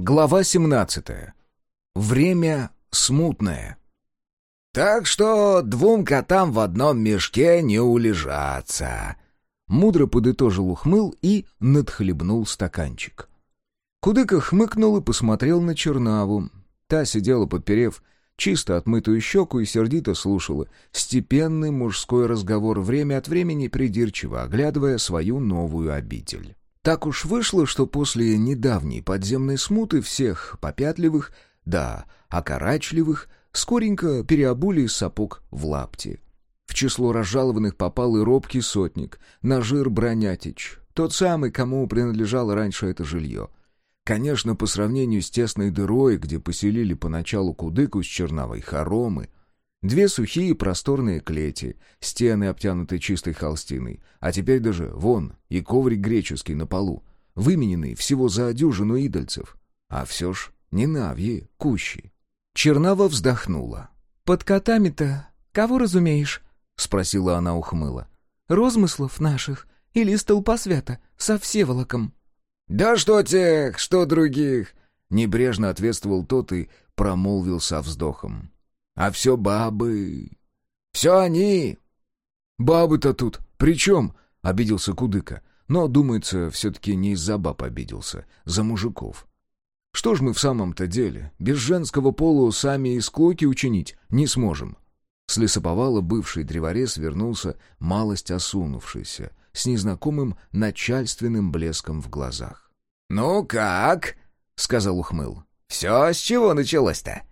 Глава 17. Время смутное. «Так что двум котам в одном мешке не улежаться», — мудро подытожил ухмыл и надхлебнул стаканчик. Кудыка хмыкнул и посмотрел на Чернаву. Та сидела, подперев чисто отмытую щеку и сердито слушала степенный мужской разговор, время от времени придирчиво оглядывая свою новую обитель. Так уж вышло, что после недавней подземной смуты всех попятливых, да, окорачливых, скоренько переобули сапог в лапти. В число разжалованных попал и робкий сотник, Нажир Бронятич, тот самый, кому принадлежало раньше это жилье. Конечно, по сравнению с тесной дырой, где поселили поначалу кудыку с черновой хоромы, Две сухие просторные клети, стены, обтянутые чистой холстиной, а теперь даже, вон, и коврик греческий на полу, вымененный всего за дюжину идольцев. А все ж не навьи, кущи. Чернава вздохнула. «Под котами-то кого разумеешь?» — спросила она ухмыла. «Розмыслов наших или столпосвята со всеволоком?» «Да что тех, что других!» — небрежно ответствовал тот и промолвил со вздохом. А все бабы. Все они. Бабы-то тут при чем? Обиделся Кудыка. Но, думается, все-таки не из-за баб обиделся, за мужиков. Что ж мы в самом-то деле, без женского пола сами и склоки учинить не сможем. С лесоповала бывший древорез вернулся малость осунувшийся, с незнакомым начальственным блеском в глазах. «Ну как?» — сказал ухмыл. «Все с чего началось-то?»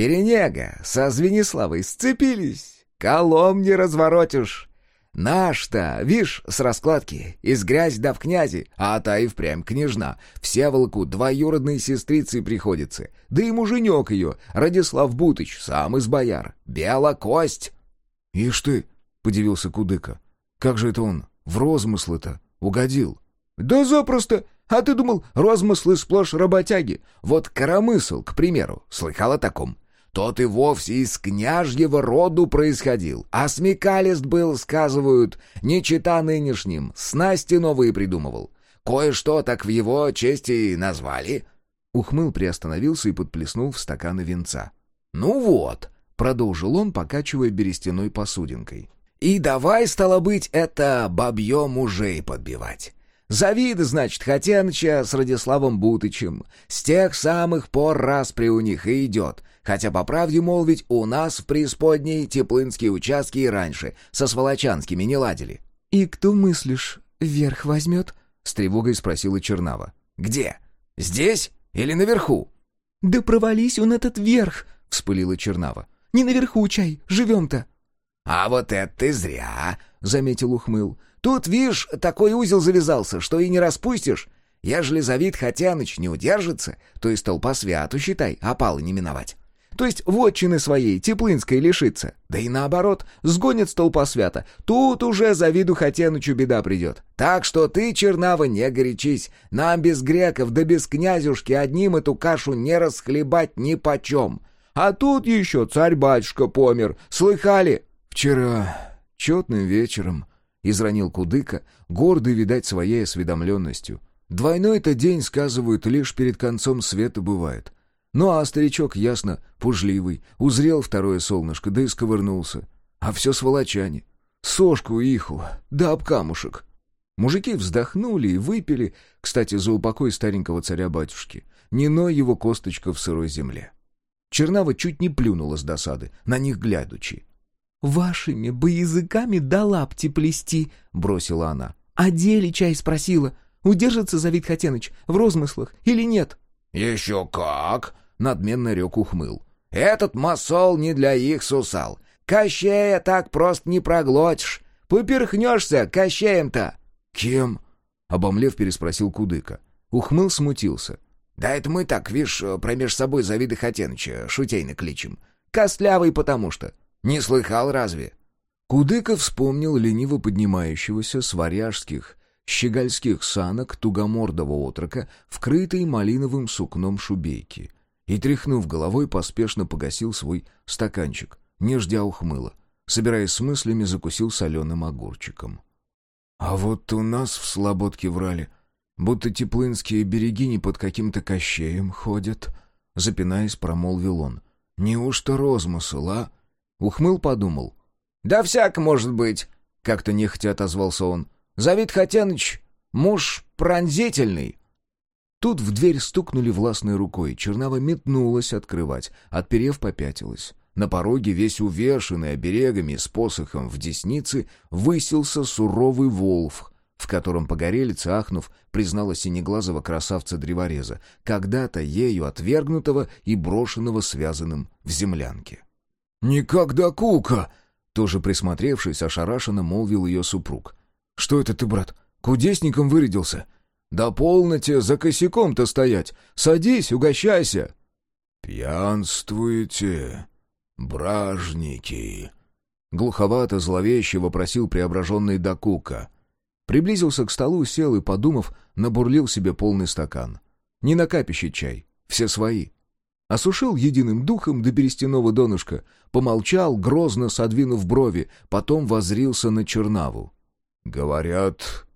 Перенега со Звениславой сцепились. Колом не разворотишь. Наш-то, вишь, с раскладки, из грязь да в князи, а та и впрямь княжна. Все волку двоюродной сестрицы приходится. Да и муженек ее, Радислав Бутыч, сам из бояр. Белокость. — Ишь ты, — подивился Кудыка, — как же это он в розмыслы-то угодил? — Да запросто. А ты думал, розмыслы сплошь работяги? Вот коромысл, к примеру, слыхал о таком? Тот и вовсе из княжьего роду происходил, а смекалист был, сказывают, не чита нынешним, снасти новые придумывал. Кое-что так в его чести назвали». Ухмыл приостановился и подплеснул в стаканы венца. «Ну вот», — продолжил он, покачивая берестяной посудинкой. «И давай, стало быть, это бабье мужей подбивать. Завида, значит, Хотяныча с Радиславом Бутычем. С тех самых пор распри у них и идет. Хотя, по правде молвить, у нас в преисподней теплынские участки и раньше со сволочанскими не ладили. — И кто, мыслишь, вверх возьмет? — с тревогой спросила Чернава. — Где? Здесь или наверху? — Да провались он этот верх! — вспылила Чернава. — Не наверху, чай, живем-то. — А вот это ты зря! — заметил ухмыл. Тут, видишь, такой узел завязался, что и не распустишь. Ежели Завид Хотяныч не удержится, то и столпа святу, считай, опалы не миновать. То есть вотчины своей, Теплынской, лишится. Да и наоборот, сгонит столпа свята. Тут уже Завиду Хотянычу беда придет. Так что ты, Чернава, не горячись. Нам без греков да без князюшки одним эту кашу не расхлебать ни почем. А тут еще царь-батюшка помер. Слыхали? Вчера, четным вечером, — изранил Кудыка, гордый, видать, своей осведомленностью. «Двойной-то день, сказывают, лишь перед концом света бывает. Ну а старичок, ясно, пужливый, узрел второе солнышко, да и сковырнулся. А все сволочане. Сошку иху, да об камушек». Мужики вздохнули и выпили, кстати, за упокой старенького царя-батюшки, не ной его косточка в сырой земле. Чернава чуть не плюнула с досады, на них глядучи. «Вашими бы языками до лапти плести», — бросила она. «А деле чай спросила. Удержится Завид Хотеныч в розмыслах или нет?» «Еще как!» — надменно рек ухмыл. «Этот масол не для их сусал. Кощея так просто не проглотишь. Поперхнешься Кощеем-то!» «Кем?» — обомлев переспросил Кудыка. Ухмыл смутился. «Да это мы так, видишь, промеж собой Завида Хотеныча шутейно кличем. Костлявый потому что. Не слыхал разве?» Кудыка вспомнил лениво поднимающегося с варяжских, щегольских санок тугомордого отрока, вкрытой малиновым сукном шубейки, и, тряхнув головой, поспешно погасил свой стаканчик, не ждя ухмыла. Собираясь с мыслями, закусил соленым огурчиком. «А вот у нас в Слободке врали. будто теплынские берегини под каким-то кощеем ходят», — запинаясь, промолвил он. «Неужто розмысл, а?» Ухмыл подумал. «Да всяк может быть», — как-то нехотя отозвался он. «Завид Хотяныч, муж пронзительный». Тут в дверь стукнули властной рукой. Чернава метнулась открывать, отперев попятилась. На пороге, весь увешанный оберегами с посохом в деснице, высился суровый волф, в котором погорелица, ахнув, признала синеглазого красавца-древореза, когда-то ею отвергнутого и брошенного связанным в землянке. «Никогда кука!» Тоже присмотревшись, ошарашенно молвил ее супруг. «Что это ты, брат, кудесником вырядился? Да полноте за косяком-то стоять! Садись, угощайся!» «Пьянствуете, бражники!» Глуховато, зловеще вопросил преображенный Дакука. Приблизился к столу, сел и, подумав, набурлил себе полный стакан. Не накапище чай, все свои. Осушил единым духом до берестяного донышка, помолчал, грозно содвинув брови, потом возрился на Чернаву. «Говорят,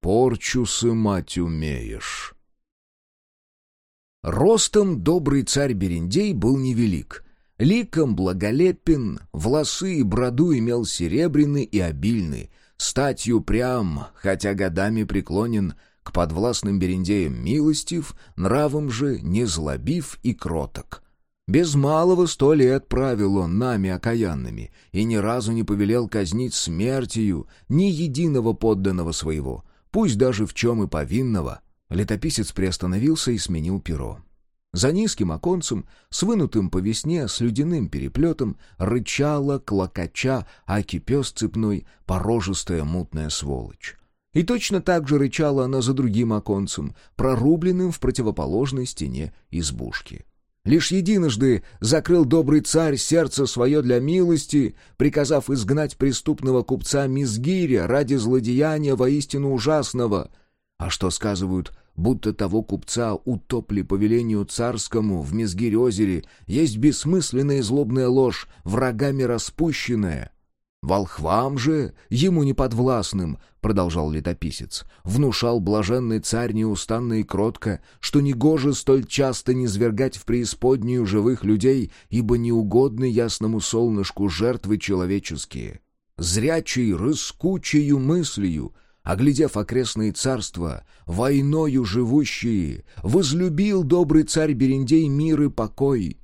порчу сымать умеешь». Ростом добрый царь Берендей был невелик. Ликом благолепен, волосы и броду имел серебряный и обильный, статью прям, хотя годами преклонен — к подвластным берендеям милостив, нравом же не злобив и кроток. Без малого сто лет правил он нами окаянными и ни разу не повелел казнить смертью ни единого подданного своего, пусть даже в чем и повинного. Летописец приостановился и сменил перо. За низким оконцем, с вынутым по весне, с ледяным переплетом, рычала, клокоча, аки пес цепной, порожистая мутная сволочь. И точно так же рычала она за другим оконцем, прорубленным в противоположной стене избушки. Лишь единожды закрыл добрый царь сердце свое для милости, приказав изгнать преступного купца Мизгиря ради злодеяния воистину ужасного. А что сказывают, будто того купца утопли по велению царскому в Мизгирь-озере, есть бессмысленная и злобная ложь, врагами распущенная. «Волхвам же, ему неподвластным, — продолжал летописец, — внушал блаженный царь неустанно и кротко, что негоже столь часто низвергать в преисподнюю живых людей, ибо неугодны ясному солнышку жертвы человеческие. Зрячий, рыскучею мыслью, оглядев окрестные царства, войною живущие, возлюбил добрый царь Берендей мир и покой,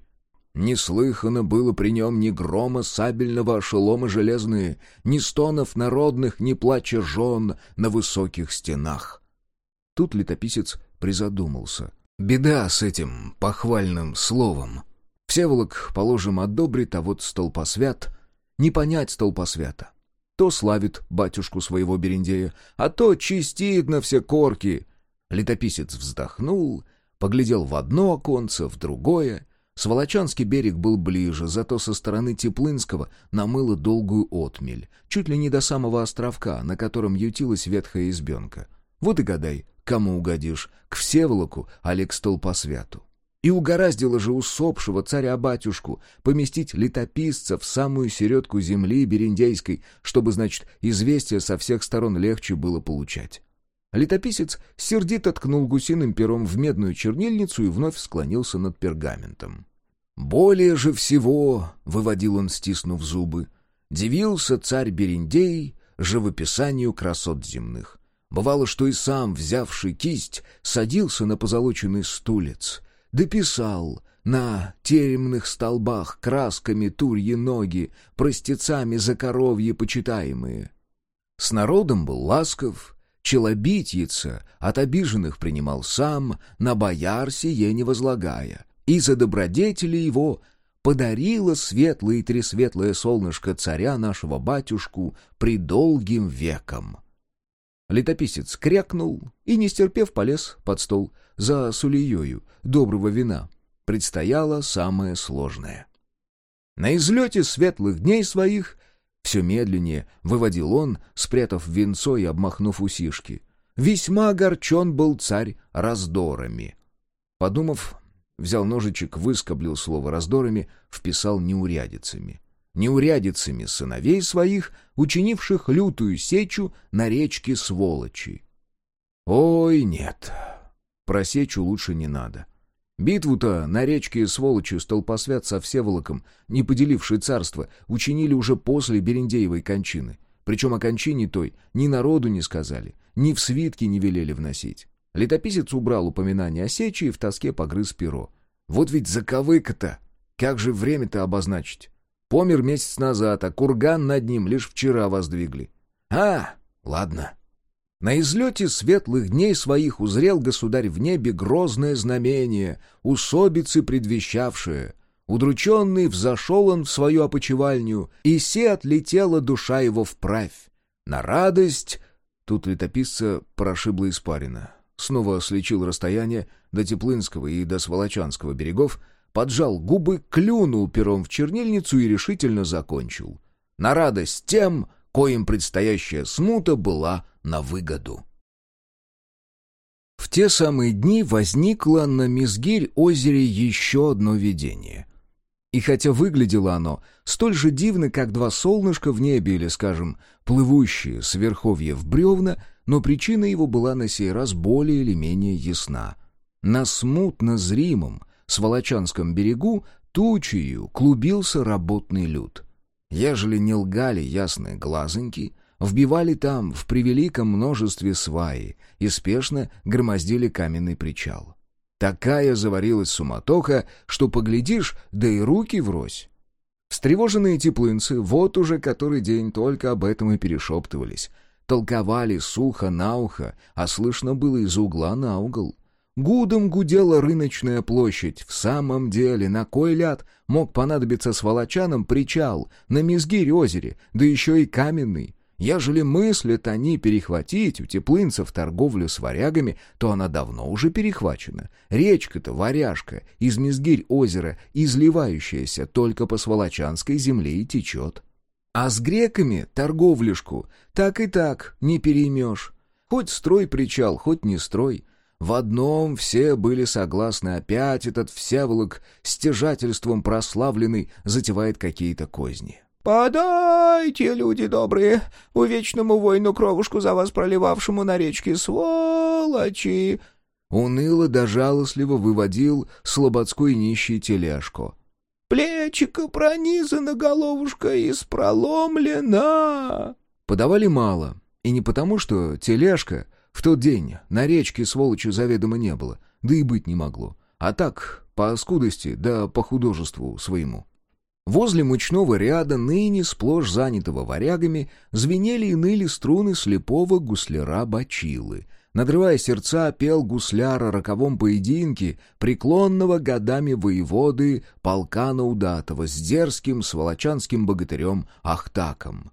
не слыхано было при нем ни грома сабельного, ошелома железные, ни стонов народных, ни плача жен на высоких стенах. Тут летописец призадумался. Беда с этим похвальным словом. Всеволок, положим, одобрит, а вот столпосвят... Не понять столпосвята. То славит батюшку своего Берендея, а то чистит на все корки. Летописец вздохнул, поглядел в одно оконце, в другое — Сволочанский берег был ближе, зато со стороны Теплынского намыло долгую отмель, чуть ли не до самого островка, на котором ютилась ветхая избенка. Вот и гадай, кому угодишь, к Всеволоку, к Столпосвяту. И угораздило же усопшего царя-батюшку поместить летописца в самую середку земли берендейской, чтобы, значит, известие со всех сторон легче было получать. Летописец сердито ткнул гусиным пером в медную чернильницу и вновь склонился над пергаментом. «Более же всего», — выводил он, стиснув зубы, — «дивился царь Берендей живописанию красот земных. Бывало, что и сам, взявший кисть, садился на позолоченный стулец, дописал на теремных столбах красками турьи ноги, простецами за коровьи почитаемые. С народом был ласков, челобитьица от обиженных принимал сам, на бояр сие не возлагая, и за добродетели его подарило светлое и тресветлое солнышко царя нашего батюшку придолгим веком. Летописец крякнул и, не стерпев, полез под стол за сулеёю доброго вина. Предстояло самое сложное. На излете светлых дней своих все медленнее выводил он, спрятав венцо и обмахнув усишки. Весьма огорчен был царь раздорами. Подумав, взял ножичек, выскоблил слово раздорами, вписал неурядицами. Неурядицами сыновей своих, учинивших лютую сечу на речке Сволочи. Ой, нет. Просечу лучше не надо. Битву-то на речке сволочью столпосвят со Всеволоком, не поделивший царство, учинили уже после Берендеевой кончины. Причем о кончине той ни народу не сказали, ни в свитки не велели вносить. Летописец убрал упоминание о сече и в тоске погрыз перо. Вот ведь заковыка-то! Как же время-то обозначить? Помер месяц назад, а курган над ним лишь вчера воздвигли. А, ладно. На излете светлых дней своих узрел государь в небе грозное знамение, усобицы предвещавшее. Удрученный взошел он в свою опочивальню, и се отлетела душа его вправь. На радость... Тут летописца прошибла испарина. Снова слечил расстояние до Теплынского и до Сволочанского берегов, поджал губы, клюнул пером в чернильницу и решительно закончил. На радость тем, коим предстоящая смута была на выгоду. В те самые дни возникло на Мизгирь-озере еще одно видение. И хотя выглядело оно столь же дивно, как два солнышка в небе или, скажем, плывущие с верховья в бревна, но причина его была на сей раз более или менее ясна. На смутно зримом Сволочанском берегу тучею клубился работный люд. Ежели не лгали ясные глазоньки — Вбивали там в превеликом множестве сваи и спешно громоздили каменный причал. Такая заварилась суматоха, что поглядишь, да и руки врозь. Встревоженные теплынцы вот уже который день только об этом и перешептывались. Толковали сухо на ухо, а слышно было из угла на угол. Гудом гудела рыночная площадь. В самом деле, на кой ляд мог понадобиться сволочанам причал на Мизгирь-озере, да еще и каменный? Ежели мыслят они перехватить у теплынцев торговлю с варягами, то она давно уже перехвачена. Речка-то варяжка, из Мизгирь озера, изливающаяся только по Сволочанской земле и течет. А с греками торговлюшку так и так не переймешь. Хоть строй причал, хоть не строй. В одном все были согласны, опять этот Всеволок стяжательством прославленный затевает какие-то козни. «Подайте, люди добрые, увечному воину кровушку за вас проливавшему на речке, сволочи!» Уныло да жалостливо выводил слободской нищий тележку. «Плечико пронизано, головушка испроломлена!» Подавали мало, и не потому, что тележка в тот день на речке сволочью заведомо не было, да и быть не могло, а так, по скудости да по художеству своему. Возле мучного ряда, ныне сплошь занятого варягами, звенели и ныли струны слепого гусляра Бачилы. Надрывая сердца, пел гусляр о роковом поединке преклонного годами воеводы полка Наудатова с дерзким сволочанским богатырем Ахтаком.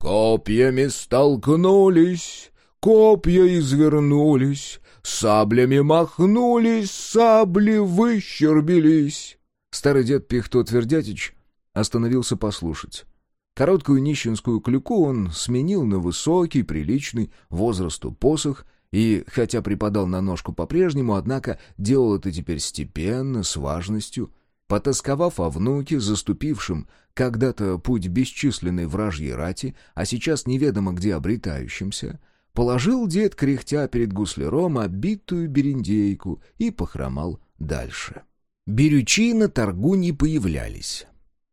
«Копьями столкнулись, копья извернулись, саблями махнулись, сабли выщербились». Старый дед Пихто Твердятич Остановился послушать. Короткую нищенскую клюку он сменил на высокий, приличный, возрасту посох, и, хотя припадал на ножку по-прежнему, однако делал это теперь степенно, с важностью, потасковав о внуке, заступившем когда-то путь бесчисленной вражьей рати, а сейчас неведомо где обретающимся, положил дед, кряхтя перед гусляром, обитую берендейку и похромал дальше. Берючи на торгу не появлялись.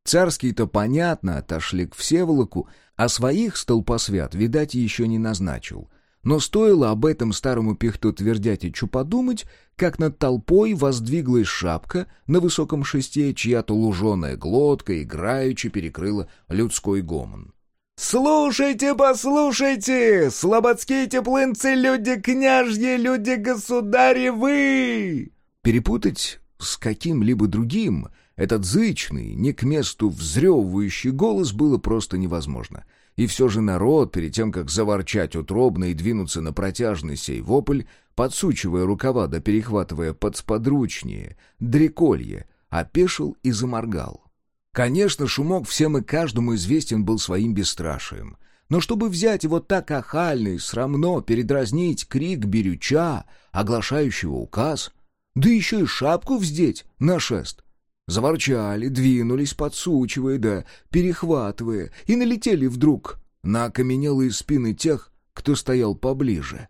Царские-то, понятно, отошли к Всеволоку, а своих столпосвят, видать, еще не назначил. Но стоило об этом старому пихту Твердятичу подумать, как над толпой воздвиглась шапка на высоком шесте, чья-то луженая глотка играючи перекрыла людской гомон. «Слушайте, послушайте! Слободские теплынцы, люди княжьи, люди государевы!» Перепутать с каким-либо другим — этот зычный, не к месту взрёвывающий голос было просто невозможно. И все же народ, перед тем, как заворчать утробно и двинуться на протяжный сей вопль, подсучивая рукава да перехватывая подсподручнее, дреколье, опешил и заморгал. Конечно, шумок всем и каждому известен был своим бесстрашием. Но чтобы взять его так охально и срамно передразнить крик берюча, оглашающего указ, да еще и шапку вздеть на шест, Заворчали, двинулись, подсучивая да перехватывая, и налетели вдруг на окаменелые спины тех, кто стоял поближе.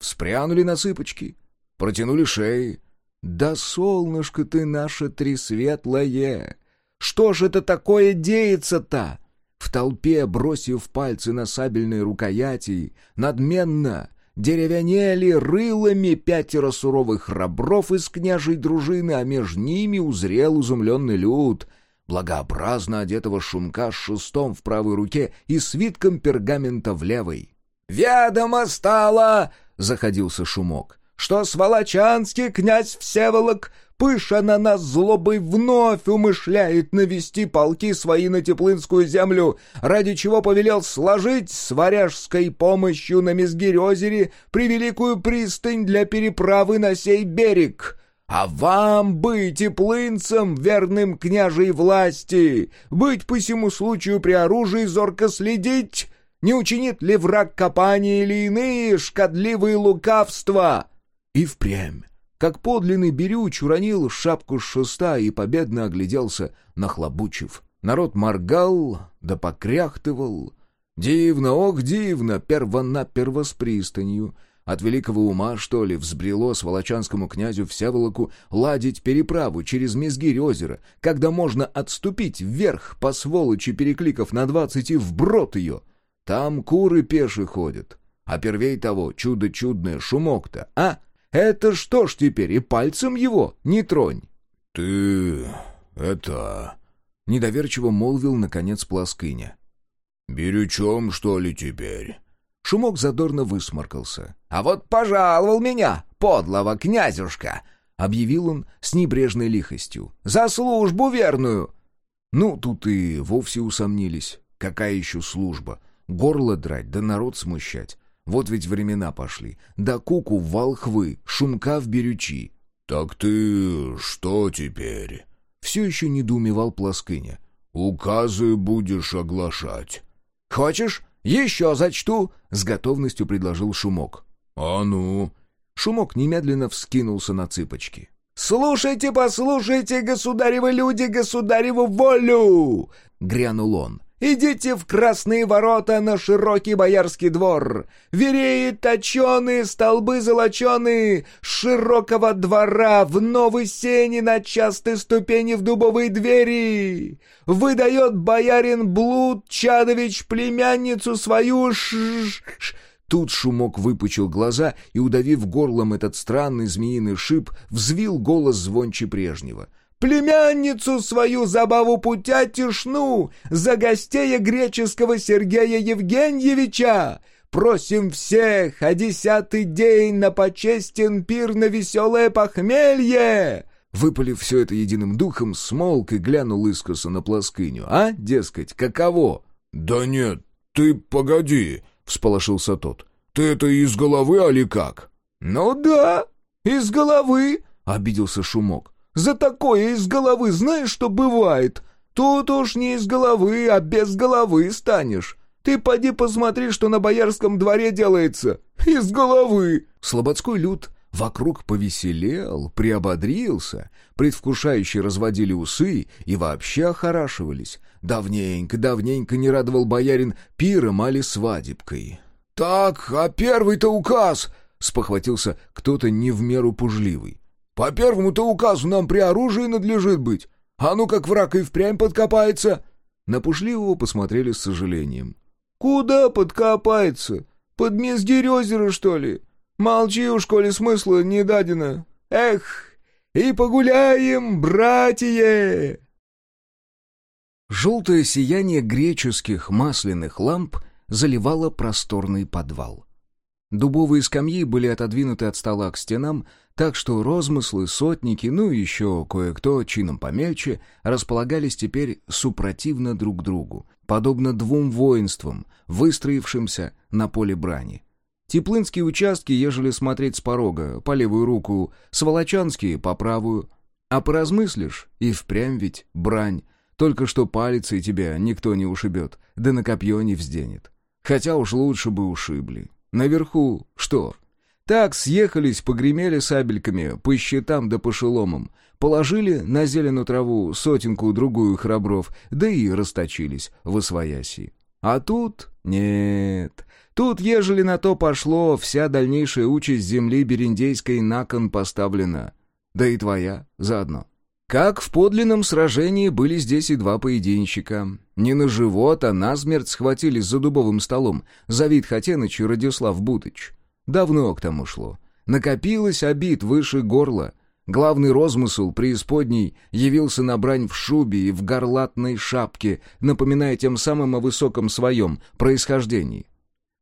вспрянули на цыпочки, протянули шеи. «Да солнышко ты наше тресветлое! Что ж это такое деется-то?» В толпе, бросив пальцы на сабельные рукояти, надменно деревянели рылами пятеро суровых храбров из княжей дружины, а между ними узрел изумленный люд, благообразно одетого шумка с шестом в правой руке и свитком пергамента в левой. «Ведомо стало!» — заходился шумок что сволочанский князь Всеволок, пыша на нас злобой, вновь умышляет навести полки свои на Теплынскую землю, ради чего повелел сложить с варяжской помощью на Мизгирь-озере превеликую пристань для переправы на сей берег». А вам быть теплынцем, верным княжей власти, быть по всему случаю при оружии зорко следить, не учинит ли враг копания или иные шкодливые лукавства?» И впрямь, как подлинный берюч, уронил шапку с шеста и победно огляделся, нахлобучив. Народ моргал, да покряхтывал. Дивно, ох, дивно, перво-наперво с пристанью. От великого ума, что ли, взбрело сволочанскому князю Всеволоку ладить переправу через Мизгирь озера, когда можно отступить вверх по сволочи, перекликов на двадцать и вброд ее. Там куры пеши ходят. А первей того, чудо чудное, шумок-то, а? Это что ж теперь, и пальцем его не тронь?» «Ты... это...» — недоверчиво молвил, наконец, Пласкыня. «Берючом, что ли, теперь?» Шумок задорно высморкался. «А вот пожаловал меня, подлого князюшка!» — объявил он с небрежной лихостью. «За службу верную!» Ну, тут и вовсе усомнились. Какая еще служба? Горло драть, да народ смущать. Вот ведь времена пошли. Да куку в волхвы, шумка в берючи. «Так ты что теперь?» Все еще недоумевал Пласкыня. «Указы будешь оглашать». «Хочешь? Еще зачту!» — с готовностью предложил Шумок. «А ну!» Шумок немедленно вскинулся на цыпочки. «Слушайте, послушайте, государевы люди, государеву волю!» — грянул он. Идите в красные ворота на широкий боярский двор. Вереют точеные столбы золоченые широкого двора в новой сене на частой ступени в дубовые двери. Выдает боярин Блуд Чадович племянницу свою ш, -ш, -ш Тут Шумок выпучил глаза и, удавив горлом этот странный змеиный шип, взвил голос звонче прежнего племянницу свою забаву путя тишну за гостея греческого Сергея Евгеньевича. Просим всех, а десятый день на почестен пир на веселое похмелье!» Выпалив все это единым духом, смолк и глянул искоса на плоскыню. «А, дескать, каково?» «Да нет, ты погоди!» — всполошился тот. «Ты это из головы, али как?» «Ну да, из головы!» — обиделся Шумок. За такое из головы знаешь, что бывает? Тут уж не из головы, а без головы станешь. Ты поди посмотри, что на боярском дворе делается. Из головы!» Слободской люд вокруг повеселел, приободрился, предвкушающе разводили усы и вообще охорашивались. Давненько, давненько не радовал боярин пиром али свадебкой. «Так, а первый-то указ!» — спохватился кто-то не в меру пужливый. По первому-то указу нам при оружии надлежит быть. А ну как враг и впрямь подкопается!» На Пушливого посмотрели с сожалением. «Куда подкопается? Под Мезгирь что ли? Молчи уж, коли смысла не дадено. Эх, и погуляем, братья!» Желтое сияние греческих масляных ламп заливало просторный подвал. Дубовые скамьи были отодвинуты от стола к стенам, так что розмыслы, сотники, ну и еще кое-кто, чином помельче, располагались теперь супротивно друг другу, подобно двум воинствам, выстроившимся на поле брани. Теплынские участки, ежели смотреть с порога, по левую руку, сволочанские — по правую. А поразмыслишь, и впрямь ведь брань, только что палец и тебя никто не ушибет, да на копье не взденет. Хотя уж лучше бы ушибли. Наверху что? Так съехались, погремели сабельками по щитам да по шеломам, положили на зеленую траву сотенку-другую храбров, да и расточились в освояси. А тут нет. Тут, ежели на то пошло, вся дальнейшая участь земли бериндейской на кон поставлена. Да и твоя заодно. Как в подлинном сражении были здесь и два поединщика. Не на живот, а на смерть схватились за дубовым столом Завид Хатеныч и Радислав Бутыч. Давно к тому шло. Накопилось обид выше горла. Главный розмысл преисподней явился на брань в шубе и в горлатной шапке, напоминая тем самым о высоком своем происхождении.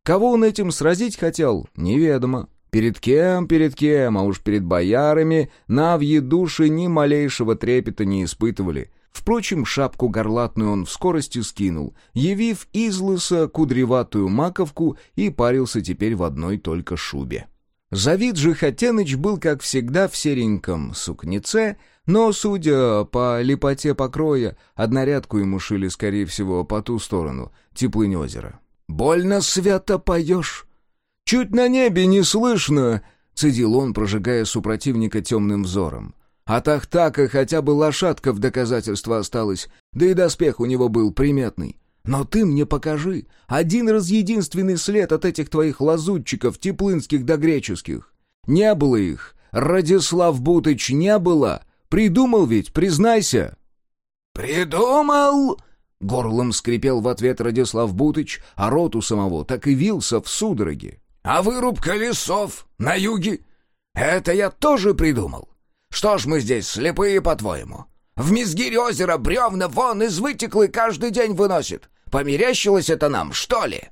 Кого он этим сразить хотел, неведомо. Перед кем, перед кем, а уж перед боярами навьи души ни малейшего трепета не испытывали. Впрочем, шапку горлатную он в скорости скинул, явив из лыса кудреватую маковку и парился теперь в одной только шубе. Завид же Хатеныч был, как всегда, в сереньком сукнеце, но, судя по липоте покроя, однорядку ему шили, скорее всего, по ту сторону, теплынь озера. «Больно свято поешь!» «Чуть на небе не слышно!» — цедил он, прожигая супротивника темным взором. «От Ахтака хотя бы лошадка в доказательство осталась, да и доспех у него был приметный. Но ты мне покажи один раз единственный след от этих твоих лазутчиков, теплынских да греческих. Не было их. Радислав Бутыч не было. Придумал ведь, признайся». «Придумал!» Горлом скрипел в ответ Радислав Бутыч, а рот у самого так и вился в судороге. А вырубка лесов на юге? Это я тоже придумал. Что ж мы здесь слепые, по-твоему? В Мизгире озера бревна вон из вытеклы каждый день выносит. Померещилось это нам, что ли?»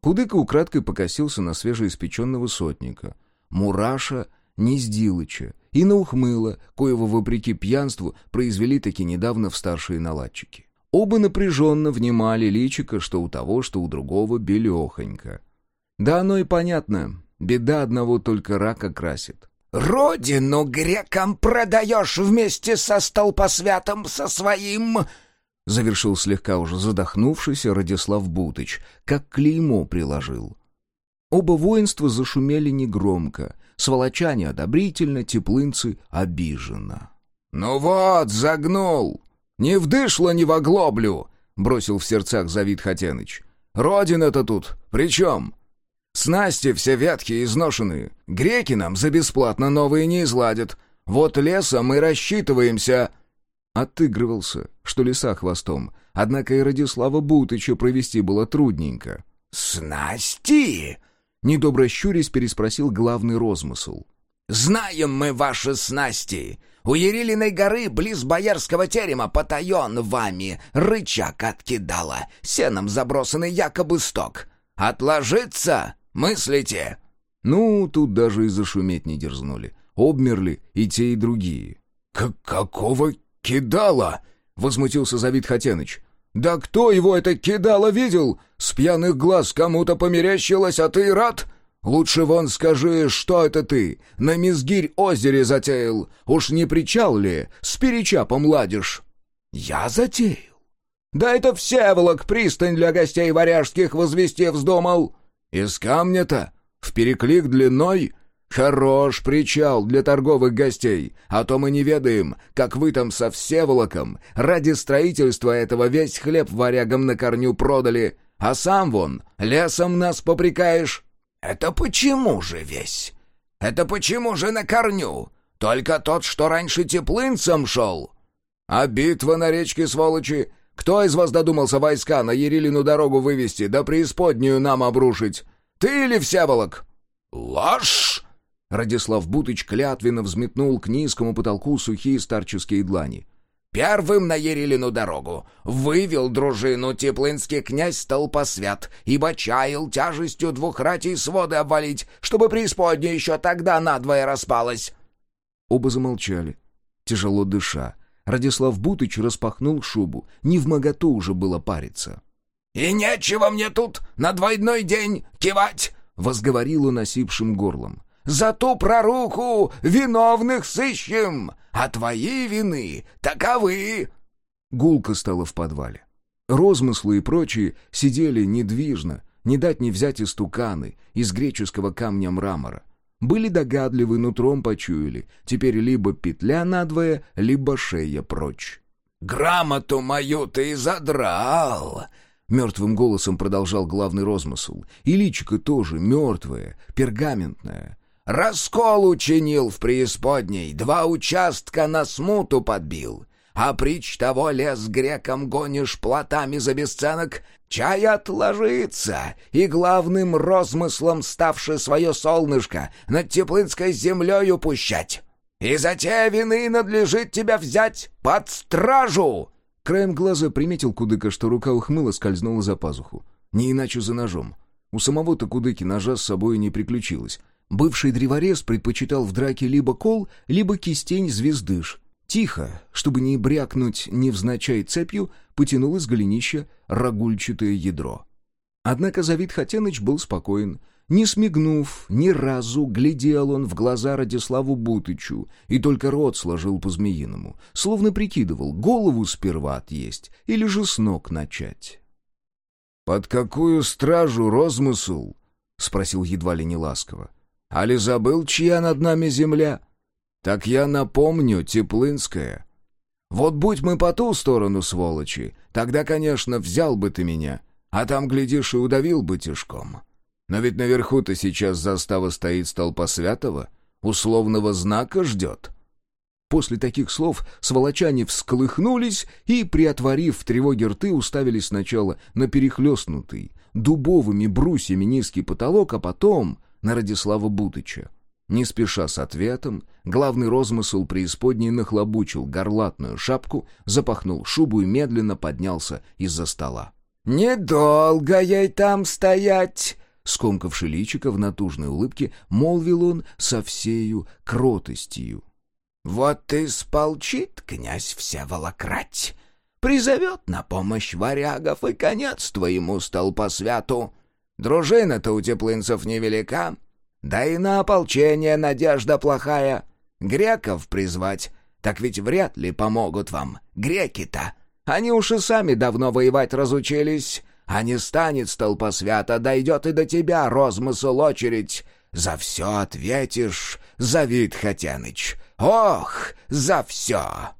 Кудыка украдкой покосился на свежеиспеченного сотника. Мураша Нездилыча и на ухмыла, коего, вопреки пьянству, произвели таки недавно в старшие наладчики. Оба напряженно внимали личика, что у того, что у другого белехонько. Да оно и понятно. Беда одного только рака красит. «Родину грекам продаешь вместе со столпосвятом со своим...» Завершил слегка уже задохнувшийся Радислав Бутыч, как клеймо приложил. Оба воинства зашумели негромко, сволочане одобрительно, теплынцы обиженно. «Ну вот, загнул! Не вдышло ни в оглоблю!» — бросил в сердцах Завид Хатеныч. «Родина-то тут при чем?» Снасти все ветхие изношенные. Греки нам за бесплатно новые не изладят. Вот лесом мы рассчитываемся...» Отыгрывался, что леса хвостом. Однако и Радислава Бутыча провести было трудненько. «Снасти?» — недобро щурясь переспросил главный розмысл. «Знаем мы ваши снасти. У Ерилиной горы, близ боярского терема, потаен вами рычаг откидала, сеном забросанный якобы сток. Отложиться Мыслите?» Ну, тут даже и зашуметь не дерзнули. Обмерли и те, и другие. К «Какого кидала?» — возмутился Завид Хатеныч. «Да кто его это кидало видел? С пьяных глаз кому-то померещилось, а ты рад? Лучше вон скажи, что это ты на Мизгирь озере затеял? Уж не причал ли? С перечапом ладишь?» «Я затеял?» «Да это Всеволок пристань для гостей варяжских возвести вздумал!» «Из камня-то? В переклик длиной?» «Хорош причал для торговых гостей, а то мы не ведаем, как вы там со Всеволоком ради строительства этого весь хлеб варягам на корню продали, а сам вон лесом нас попрекаешь». «Это почему же весь? Это почему же на корню? Только тот, что раньше теплынцем шел?» «А битва на речке, сволочи, кто из вас додумался войска на Ерилину дорогу вывести, да преисподнюю нам обрушить? Ты или Всеволок?» «Ложь!» Радислав Бутыч клятвенно взметнул к низкому потолку сухие старческие длани. «Первым на Ерилину дорогу вывел дружину теплынский князь Столпосвят, ибо чаял тяжестью двух ратей своды обвалить, чтобы преисподняя еще тогда надвое распалась». Оба замолчали, тяжело дыша, Радислав Бутыч распахнул шубу. Не в моготу уже было париться. «И нечего мне тут на двойной день кивать!» — возговорил он осипшим горлом. «За ту проруку виновных сыщем, а твои вины таковы!» Гулко стало в подвале. Розмыслы и прочие сидели недвижно, не дать не взять истуканы из греческого камня мрамора. Были догадливы, нутром почуяли. Теперь либо петля надвое, либо шея прочь. «Грамоту мою ты задрал! Мертвым голосом продолжал главный розмысл. И личико тоже мертвое, пергаментное. «Раскол учинил в преисподней, два участка на смуту подбил. А прич того лес грекам гонишь плотами за бесценок, чай отложится, и главным розмыслом ставши свое солнышко над теплынской землею пущать. И за те вины надлежит тебя взять под стражу!» Краем глаза приметил Кудыка, что рука ухмыла скользнула за пазуху. Не иначе за ножом. У самого-то Кудыки ножа с собой не приключилось. Бывший древорез предпочитал в драке либо кол, либо кистень звездыш. Тихо, чтобы не брякнуть невзначай цепью, потянул из голенища рогульчатое ядро. Однако Завид Хатеныч был спокоен. Не смигнув, ни разу глядел он в глаза Радиславу Бутычу и только рот сложил по-змеиному, словно прикидывал, голову сперва отъесть или же с ног начать. «Под какую стражу розмысл?» — спросил едва ли не ласково. «Али забыл, чья над нами земля?» «Так я напомню, Теплынская. Вот будь мы по ту сторону, сволочи, тогда, конечно, взял бы ты меня, а там, глядишь, и удавил бы тяжком. Но ведь наверху-то сейчас застава стоит столпа святого, условного знака ждет». После таких слов сволочане всколыхнулись и, приотворив в тревоге рты, уставились сначала на перехлестнутый дубовыми брусьями низкий потолок, а потом на Радислава Бутыча. Не спеша с ответом, главный розмысл преисподней нахлобучил горлатную шапку, запахнул шубу и медленно поднялся из-за стола. «Недолго ей там стоять!» Скомкавши личико в натужной улыбке, молвил он со всею кротостью. «Вот и сполчит князь Всеволократь, призовет на помощь варягов, и конец твоему столпосвяту. Дружина-то у теплынцев невелика, да и на ополчение надежда плохая. Греков призвать, так ведь вряд ли помогут вам, греки-то. Они уж и сами давно воевать разучились, а не станет столпосвята, дойдет и до тебя розмысл очередь. За все ответишь, Завид Хотяныч. Ох, за все!»